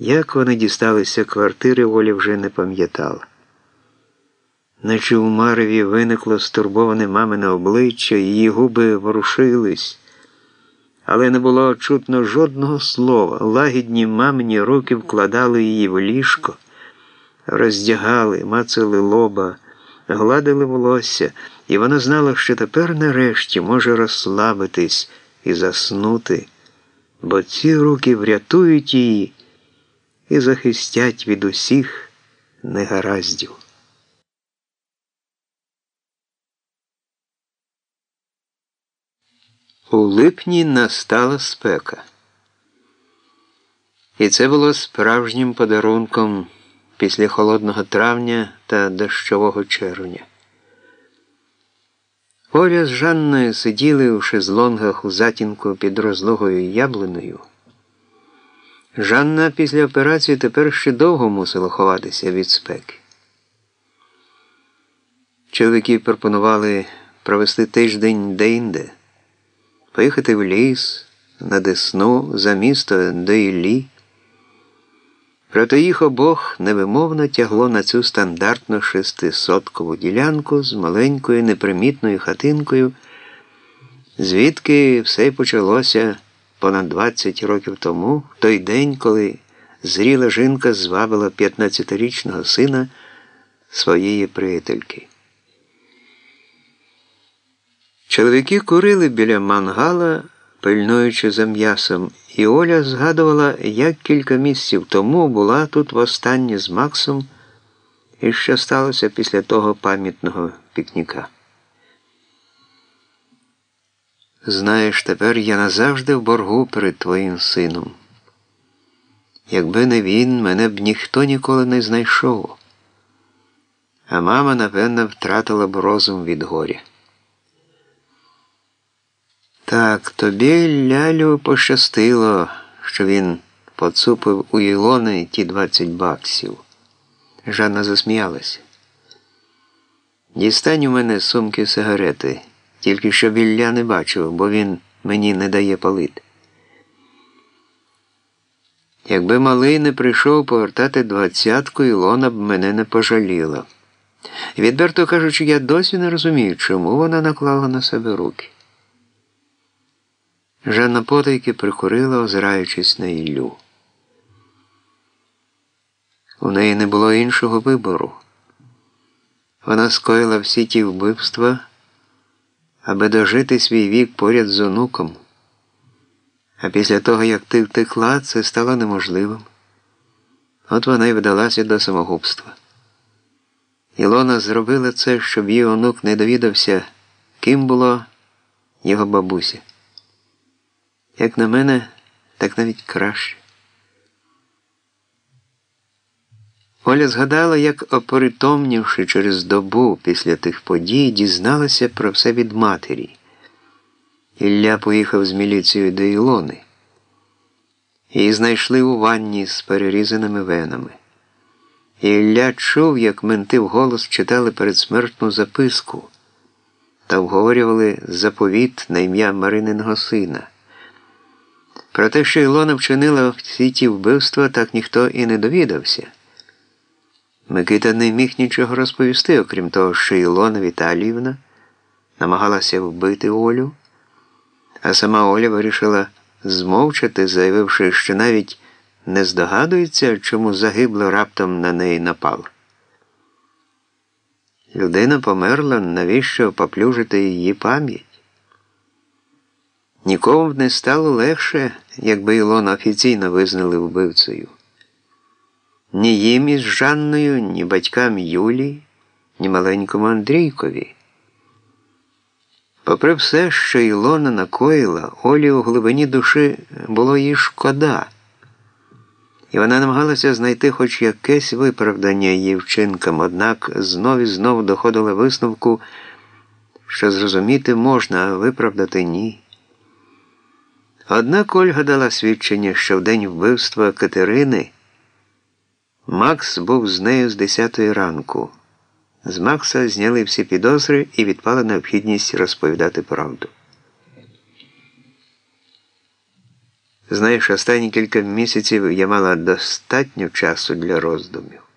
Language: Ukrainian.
Як вони дісталися квартири, Оля вже не пам'ятала. Наче у Мареві виникло стурбоване мамине обличчя, її губи ворушились, але не було чутно жодного слова. Лагідні мамині руки вкладали її в ліжко, роздягали, мацали лоба, гладили волосся, і вона знала, що тепер нарешті може розслабитись і заснути, бо ці руки врятують її і захистять від усіх негараздів. У липні настала спека. І це було справжнім подарунком після холодного травня та дощового червня. Оля з Жанною сиділи у шезлонгах у затінку під розлогою яблуною. Жанна після операції тепер ще довго мусила ховатися від спеки. Чоловіки пропонували провести тиждень де-інде, поїхати в ліс, на Десну, за місто до Іллі. Проте їх обох невимовно тягло на цю стандартну шестисоткову ділянку з маленькою непримітною хатинкою, звідки все й почалося понад 20 років тому, в той день, коли зріла жінка звабила 15-річного сина своєї приятельки. Чоловіки курили біля мангала, пильнуючи за м'ясом, і Оля згадувала, як кілька місяців тому була тут востаннє з Максом і що сталося після того пам'ятного пікніка. Знаєш, тепер я назавжди в боргу перед твоїм сином. Якби не він, мене б ніхто ніколи не знайшов, а мама, напевно, втратила б розум від горя. Так, тобі, Лялю, пощастило, що він поцупив у Ілони ті 20 баксів. Жанна засміялася. Дістань у мене сумки сигарети, тільки щоб Ілля не бачив, бо він мені не дає палити. Якби малий не прийшов повертати двадцятку, Ілона б мене не пожаліла. Відверто кажучи, я досі не розумію, чому вона наклала на себе руки. Жанна потайки прикурила, озираючись на Іллю. У неї не було іншого вибору. Вона скоїла всі ті вбивства, аби дожити свій вік поряд з онуком. А після того, як ти втекла, це стало неможливим. От вона й вдалася до самогубства. Ілона зробила це, щоб її онук не довідався, ким було його бабуся. Як на мене, так навіть краще. Оля згадала, як опритомнівши через добу після тих подій, дізналася про все від матері. Ілля поїхав з міліцією до Ілони. Її знайшли у ванні з перерізаними венами. Ілля чув, як менти вголос читали передсмертну записку та вговорювали заповіт на ім'я Марининого сина. Про те, що Ілона вчинила всі ті вбивства, так ніхто і не довідався. Микита не міг нічого розповісти, окрім того, що Ілона Віталіївна намагалася вбити Олю, а сама Оля вирішила змовчати, заявивши, що навіть не здогадується, чому загибло раптом на неї напал. Людина померла, навіщо поплюжити її пам'ять? Нікому б не стало легше, якби Ілона офіційно визнали вбивцею. Ні їм із Жанною, ні батькам Юлі, ні маленькому Андрійкові. Попри все, що Ілона накоїла, Олі у глибині душі було їй шкода, і вона намагалася знайти хоч якесь виправдання її вчинкам, однак знов і знов доходила висновку, що зрозуміти можна, а виправдати ні. Однак Ольга дала свідчення, що в день вбивства Катерини Макс був з нею з 10 ранку. З Макса зняли всі підозри і відпала необхідність розповідати правду. Знаєш, останні кілька місяців я мала достатньо часу для роздумів.